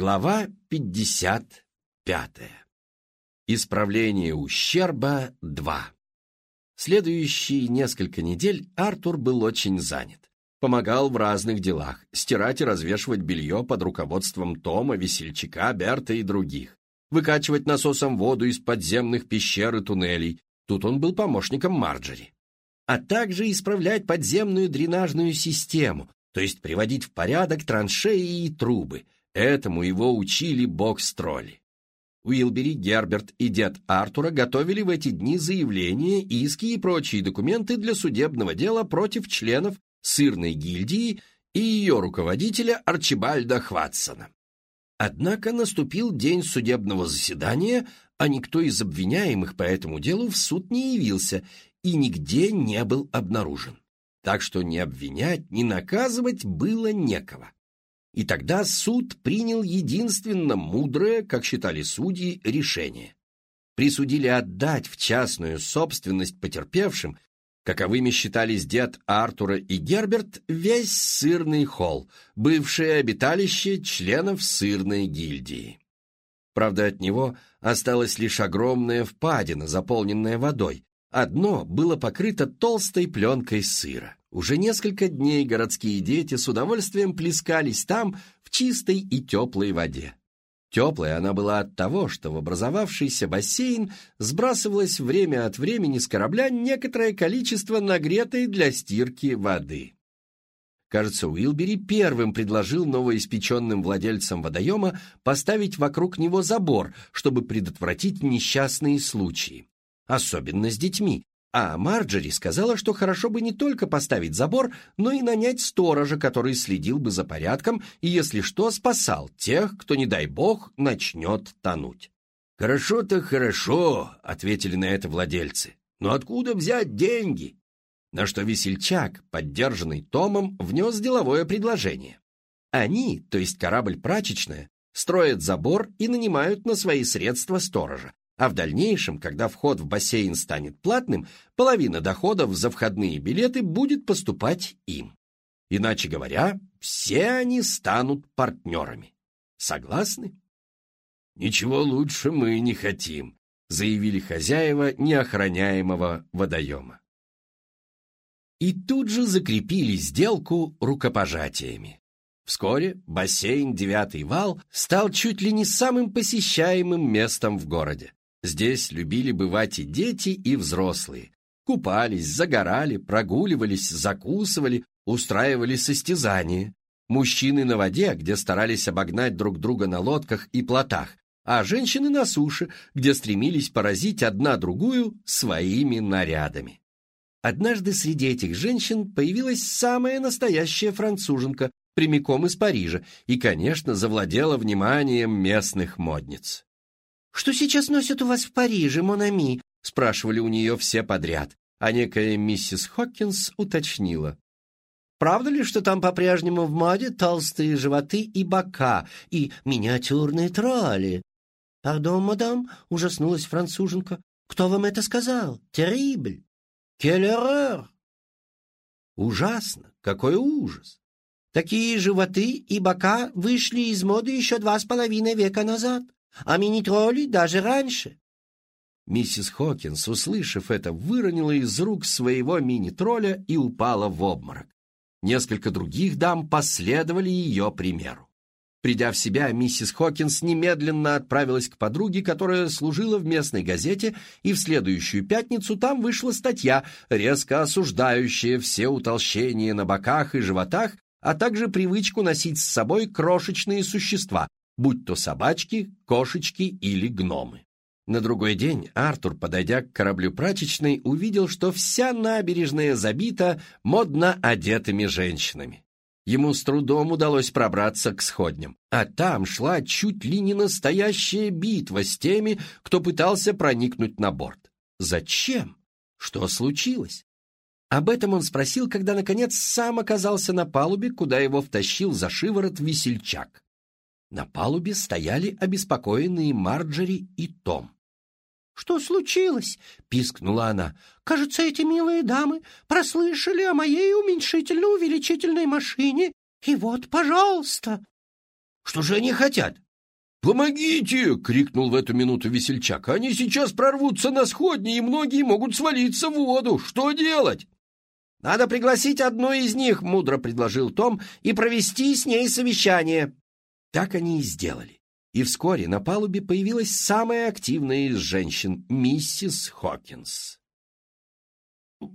Глава 55. Исправление ущерба 2. Следующие несколько недель Артур был очень занят. Помогал в разных делах, стирать и развешивать белье под руководством Тома, Весельчака, Берта и других, выкачивать насосом воду из подземных пещер и туннелей, тут он был помощником Марджери, а также исправлять подземную дренажную систему, то есть приводить в порядок траншеи и трубы – Этому его учили бог-строли. Уилбери, Герберт и дед Артура готовили в эти дни заявления, иски и прочие документы для судебного дела против членов сырной гильдии и ее руководителя Арчибальда Хватсона. Однако наступил день судебного заседания, а никто из обвиняемых по этому делу в суд не явился и нигде не был обнаружен. Так что ни обвинять, ни наказывать было некого. И тогда суд принял единственно мудрое, как считали судьи, решение. Присудили отдать в частную собственность потерпевшим, каковыми считались дед Артура и Герберт, весь сырный холл, бывшее обиталище членов сырной гильдии. Правда, от него осталась лишь огромная впадина, заполненная водой. Одно было покрыто толстой пленкой сыра. Уже несколько дней городские дети с удовольствием плескались там в чистой и теплой воде. Теплая она была от того, что в образовавшийся бассейн сбрасывалось время от времени с корабля некоторое количество нагретой для стирки воды. Кажется, Уилбери первым предложил новоиспеченным владельцам водоема поставить вокруг него забор, чтобы предотвратить несчастные случаи. Особенно с детьми, а Марджери сказала, что хорошо бы не только поставить забор, но и нанять сторожа, который следил бы за порядком и, если что, спасал тех, кто, не дай бог, начнет тонуть. «Хорошо-то хорошо», — ответили на это владельцы. «Но откуда взять деньги?» На что весельчак, поддержанный Томом, внес деловое предложение. Они, то есть корабль прачечная, строят забор и нанимают на свои средства сторожа, а в дальнейшем, когда вход в бассейн станет платным, половина доходов за входные билеты будет поступать им. Иначе говоря, все они станут партнерами. Согласны? «Ничего лучше мы не хотим», — заявили хозяева неохраняемого водоема. И тут же закрепили сделку рукопожатиями. Вскоре бассейн «Девятый вал» стал чуть ли не самым посещаемым местом в городе. Здесь любили бывать и дети, и взрослые. Купались, загорали, прогуливались, закусывали, устраивали состязания. Мужчины на воде, где старались обогнать друг друга на лодках и плотах, а женщины на суше, где стремились поразить одна другую своими нарядами. Однажды среди этих женщин появилась самая настоящая француженка, прямиком из Парижа, и, конечно, завладела вниманием местных модниц. «Что сейчас носят у вас в Париже, Монами?» — спрашивали у нее все подряд, а некая миссис Хоккинс уточнила. «Правда ли, что там по-прежнему в моде толстые животы и бока, и миниатюрные тролли?» «Пардон, мадам», — ужаснулась француженка. «Кто вам это сказал? Террибль! Кель эррeur!» «Ужасно! Какой ужас! Такие животы и бока вышли из моды еще два с половиной века назад а мини-тролли даже раньше. Миссис Хокинс, услышав это, выронила из рук своего мини-тролля и упала в обморок. Несколько других дам последовали ее примеру. Придя в себя, миссис Хокинс немедленно отправилась к подруге, которая служила в местной газете, и в следующую пятницу там вышла статья, резко осуждающая все утолщения на боках и животах, а также привычку носить с собой крошечные существа, будь то собачки, кошечки или гномы. На другой день Артур, подойдя к кораблю прачечной, увидел, что вся набережная забита модно одетыми женщинами. Ему с трудом удалось пробраться к сходням, а там шла чуть ли не настоящая битва с теми, кто пытался проникнуть на борт. Зачем? Что случилось? Об этом он спросил, когда, наконец, сам оказался на палубе, куда его втащил за шиворот весельчак. На палубе стояли обеспокоенные Марджери и Том. «Что случилось?» — пискнула она. «Кажется, эти милые дамы прослышали о моей уменьшительно-увеличительной машине, и вот, пожалуйста». «Что же они хотят?» «Помогите!» — крикнул в эту минуту весельчак. «Они сейчас прорвутся на сходни, и многие могут свалиться в воду. Что делать?» «Надо пригласить одну из них», — мудро предложил Том, «и провести с ней совещание». Так они и сделали. И вскоре на палубе появилась самая активная из женщин, миссис Хокинс.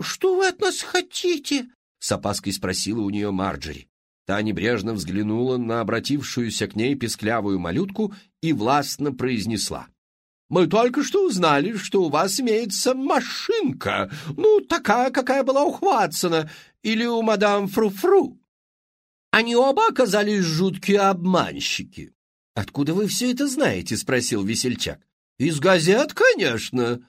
«Что вы от нас хотите?» — с опаской спросила у нее Марджери. Та небрежно взглянула на обратившуюся к ней песклявую малютку и властно произнесла. «Мы только что узнали, что у вас имеется машинка, ну, такая, какая была у Хватсона, или у мадам Фру-Фру. Они оба оказались жуткие обманщики». «Откуда вы все это знаете?» — спросил весельчак. «Из газет, конечно».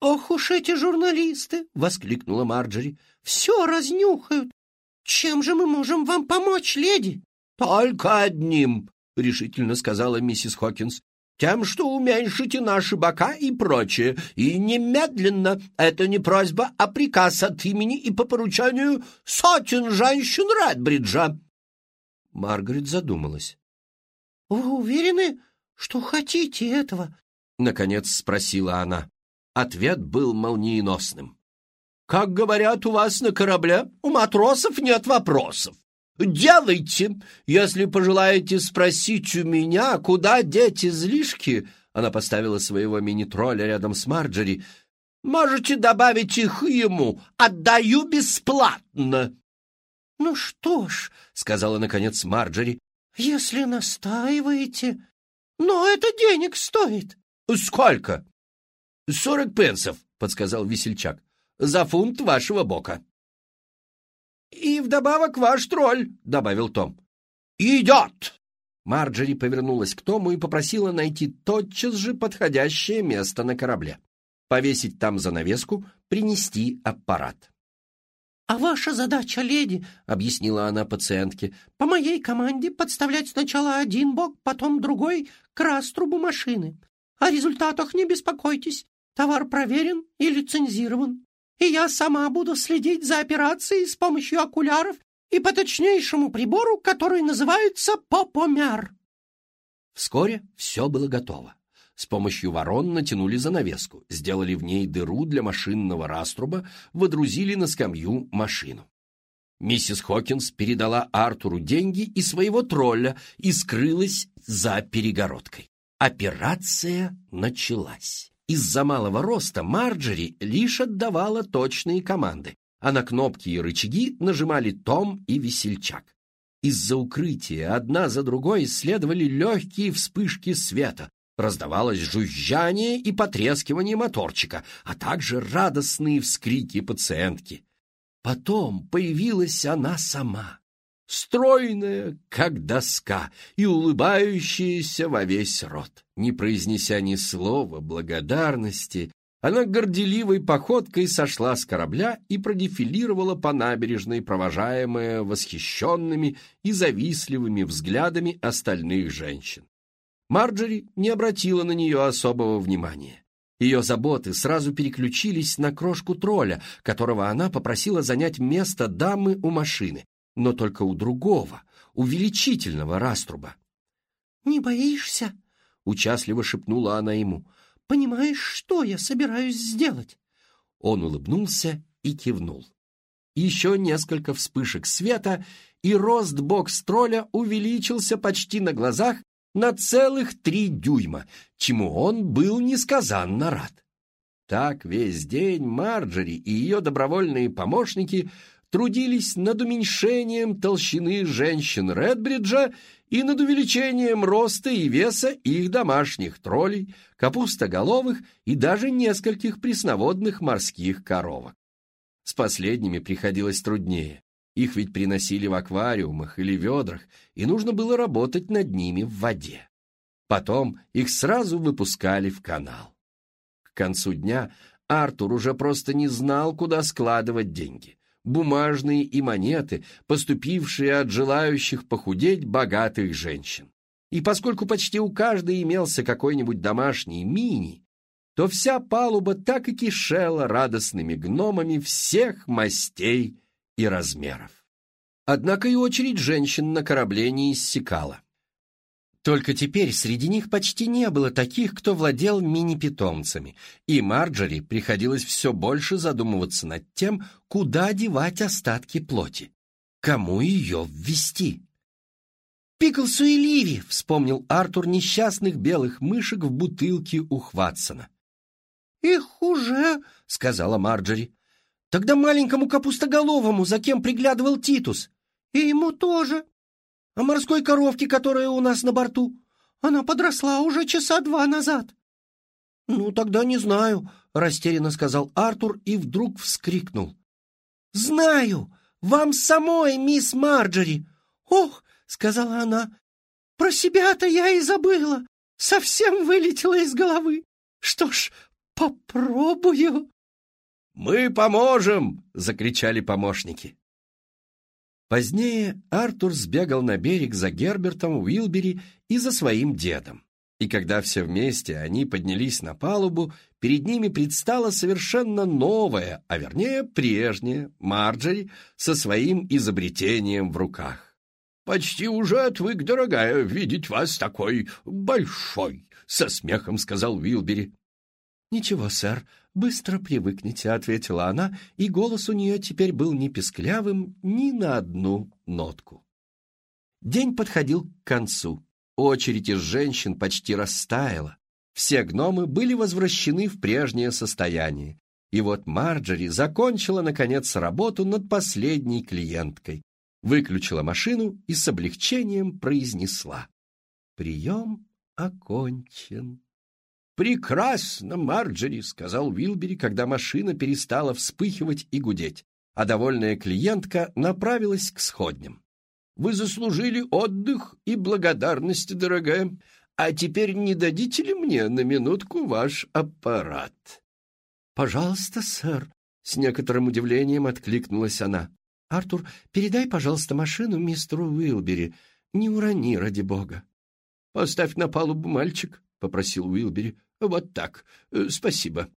«Ох уж эти журналисты!» — воскликнула Марджери. «Все разнюхают. «Чем же мы можем вам помочь, леди?» «Только одним», — решительно сказала миссис Хокинс. «Тем, что уменьшите наши бока и прочее. И немедленно. Это не просьба, а приказ от имени и по поручению сотен женщин Редбриджа». Маргарет задумалась. «Вы уверены, что хотите этого?» — наконец спросила она. Ответ был молниеносным. Как говорят у вас на корабле, у матросов нет вопросов. Делайте, если пожелаете спросить у меня, куда деть излишки, она поставила своего мини-тролля рядом с Марджери, можете добавить их ему, отдаю бесплатно. Ну что ж, сказала наконец Марджери, если настаиваете, но это денег стоит. Сколько? Сорок пенсов, подсказал весельчак за фунт вашего бока. «И вдобавок ваш тролль», — добавил Том. «Идет!» Марджери повернулась к Тому и попросила найти тотчас же подходящее место на корабле. Повесить там занавеску, принести аппарат. «А ваша задача, леди, — объяснила она пациентке, — по моей команде подставлять сначала один бок, потом другой к раструбу машины. О результатах не беспокойтесь. Товар проверен и лицензирован и я сама буду следить за операцией с помощью окуляров и по точнейшему прибору, который называется попомяр». Вскоре все было готово. С помощью ворон натянули занавеску, сделали в ней дыру для машинного раструба, водрузили на скамью машину. Миссис Хокинс передала Артуру деньги и своего тролля и скрылась за перегородкой. Операция началась. Из-за малого роста Марджери лишь отдавала точные команды, а на кнопки и рычаги нажимали Том и Весельчак. Из-за укрытия одна за другой следовали легкие вспышки света, раздавалось жужжание и потрескивание моторчика, а также радостные вскрики пациентки. Потом появилась она сама стройная, как доска, и улыбающаяся во весь рот. Не произнеся ни слова благодарности, она горделивой походкой сошла с корабля и продефилировала по набережной, провожаемая восхищенными и завистливыми взглядами остальных женщин. Марджери не обратила на нее особого внимания. Ее заботы сразу переключились на крошку тролля, которого она попросила занять место дамы у машины, но только у другого, увеличительного раструба. «Не боишься?» — участливо шепнула она ему. «Понимаешь, что я собираюсь сделать?» Он улыбнулся и кивнул. Еще несколько вспышек света, и рост бокс-тролля увеличился почти на глазах на целых три дюйма, чему он был несказанно рад. Так весь день Марджери и ее добровольные помощники трудились над уменьшением толщины женщин Редбриджа и над увеличением роста и веса их домашних троллей, капустоголовых и даже нескольких пресноводных морских коровок. С последними приходилось труднее. Их ведь приносили в аквариумах или ведрах, и нужно было работать над ними в воде. Потом их сразу выпускали в канал. К концу дня Артур уже просто не знал, куда складывать деньги бумажные и монеты, поступившие от желающих похудеть богатых женщин. И поскольку почти у каждой имелся какой-нибудь домашний мини, то вся палуба так и кишела радостными гномами всех мастей и размеров. Однако и очередь женщин на корабле не иссякала. Только теперь среди них почти не было таких, кто владел мини-питомцами, и Марджори приходилось все больше задумываться над тем, куда девать остатки плоти, кому ее ввести. «Пиклсу и Ливи!» — вспомнил Артур несчастных белых мышек в бутылке у Хватсона. «Их уже!» — сказала Марджори. «Тогда маленькому капустоголовому, за кем приглядывал Титус. И ему тоже!» А морской коровке, которая у нас на борту? Она подросла уже часа два назад». «Ну, тогда не знаю», — растерянно сказал Артур и вдруг вскрикнул. «Знаю! Вам самой, мисс Марджори!» «Ох!» — сказала она. «Про себя-то я и забыла. Совсем вылетела из головы. Что ж, попробую». «Мы поможем!» — закричали помощники. Позднее Артур сбегал на берег за Гербертом Уилбери и за своим дедом. И когда все вместе они поднялись на палубу, перед ними предстала совершенно новая, а вернее прежняя, Марджери со своим изобретением в руках. «Почти уже отвык, дорогая, видеть вас такой большой», — со смехом сказал Уилбери. «Ничего, сэр, быстро привыкнете», — ответила она, и голос у нее теперь был не песклявым ни на одну нотку. День подходил к концу. Очередь из женщин почти растаяла. Все гномы были возвращены в прежнее состояние. И вот Марджери закончила, наконец, работу над последней клиенткой, выключила машину и с облегчением произнесла. «Прием окончен». «Прекрасно, Марджери», — сказал Уилбери, когда машина перестала вспыхивать и гудеть, а довольная клиентка направилась к сходням. «Вы заслужили отдых и благодарность, дорогая. А теперь не дадите ли мне на минутку ваш аппарат?» «Пожалуйста, сэр», — с некоторым удивлением откликнулась она. «Артур, передай, пожалуйста, машину мистеру Уилбери. Не урони, ради бога». «Поставь на палубу, мальчик», попросил Уилбери. «Вот так. Э, спасибо.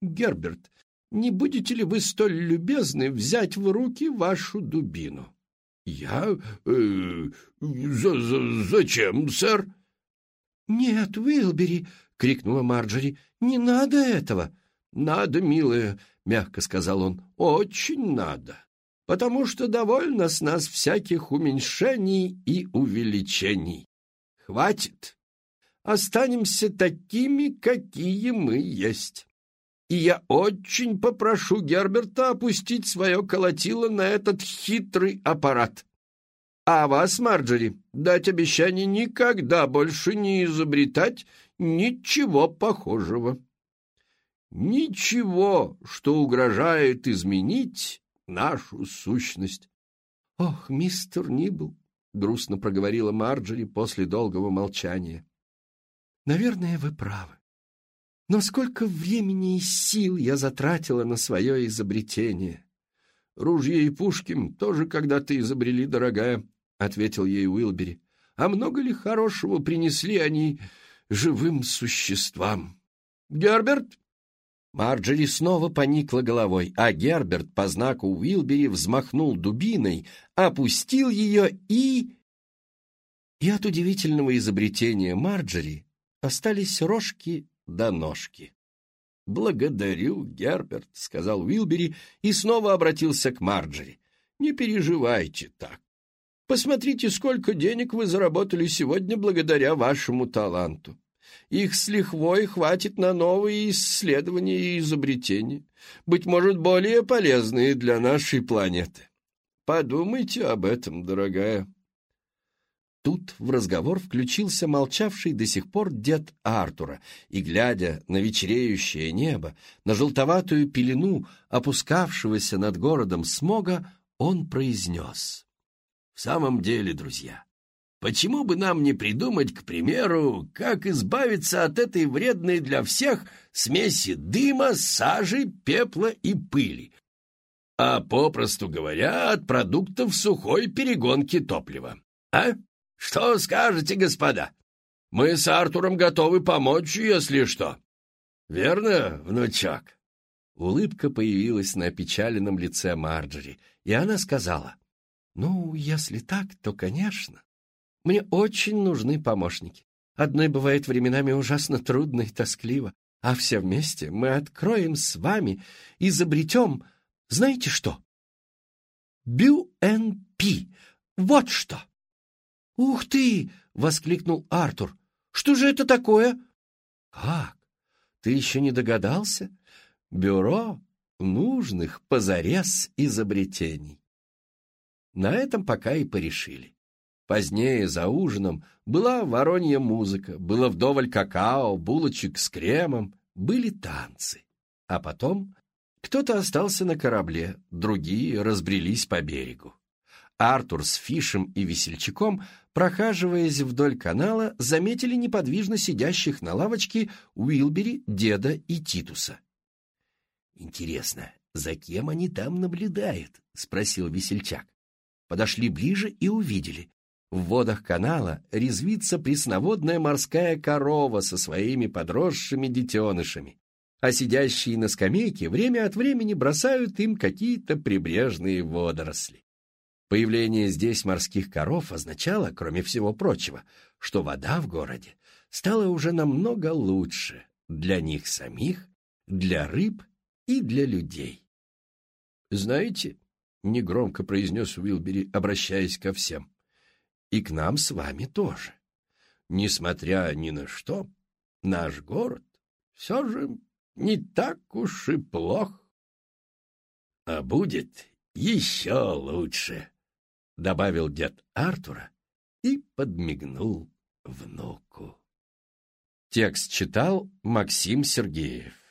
Герберт, не будете ли вы столь любезны взять в руки вашу дубину?» «Я? Э, за -за зачем, сэр?» «Нет, Уилбери!» — крикнула Марджори. «Не надо этого!» «Надо, милая!» — мягко сказал он. «Очень надо! Потому что довольно с нас всяких уменьшений и увеличений. Хватит!» Останемся такими, какие мы есть. И я очень попрошу Герберта опустить свое колотило на этот хитрый аппарат. А вас, Марджери, дать обещание никогда больше не изобретать ничего похожего. Ничего, что угрожает изменить нашу сущность. — Ох, мистер Нибл, — грустно проговорила Марджери после долгого молчания. Наверное, вы правы. Но сколько времени и сил я затратила на свое изобретение. Ружья и пушки тоже когда-то изобрели, дорогая, — ответил ей Уилбери. А много ли хорошего принесли они живым существам? Герберт? Марджери снова поникла головой, а Герберт по знаку Уилбери взмахнул дубиной, опустил ее и... И от удивительного изобретения Марджери Остались рожки да ножки. «Благодарю, Герберт», — сказал Уилбери и снова обратился к Марджери. «Не переживайте так. Посмотрите, сколько денег вы заработали сегодня благодаря вашему таланту. Их с лихвой хватит на новые исследования и изобретения, быть может, более полезные для нашей планеты. Подумайте об этом, дорогая». Тут в разговор включился молчавший до сих пор дед Артура, и, глядя на вечереющее небо, на желтоватую пелену, опускавшегося над городом смога, он произнес. «В самом деле, друзья, почему бы нам не придумать, к примеру, как избавиться от этой вредной для всех смеси дыма, сажи, пепла и пыли, а, попросту говоря, от продуктов сухой перегонки топлива? А?» Что скажете, господа? Мы с Артуром готовы помочь, если что. Верно, внучок?» Улыбка появилась на опечаленном лице Марджери, и она сказала, «Ну, если так, то, конечно. Мне очень нужны помощники. Одной бывает временами ужасно трудно и тоскливо, а все вместе мы откроем с вами, изобретем, знаете что? Бю-эн-пи. Вот что!» «Ух ты!» — воскликнул Артур. «Что же это такое?» «Как? Ты еще не догадался? Бюро нужных позарез изобретений». На этом пока и порешили. Позднее, за ужином, была воронья музыка, было вдоволь какао, булочек с кремом, были танцы. А потом кто-то остался на корабле, другие разбрелись по берегу. Артур с Фишем и Весельчаком, прохаживаясь вдоль канала, заметили неподвижно сидящих на лавочке Уилбери, Деда и Титуса. «Интересно, за кем они там наблюдают?» — спросил Весельчак. Подошли ближе и увидели. В водах канала резвится пресноводная морская корова со своими подросшими детенышами, а сидящие на скамейке время от времени бросают им какие-то прибрежные водоросли. Появление здесь морских коров означало, кроме всего прочего, что вода в городе стала уже намного лучше для них самих, для рыб и для людей. «Знаете», — негромко произнес Уилбери, обращаясь ко всем, — «и к нам с вами тоже. Несмотря ни на что, наш город все же не так уж и плох. А будет еще лучше». — добавил дед Артура и подмигнул внуку. Текст читал Максим Сергеев.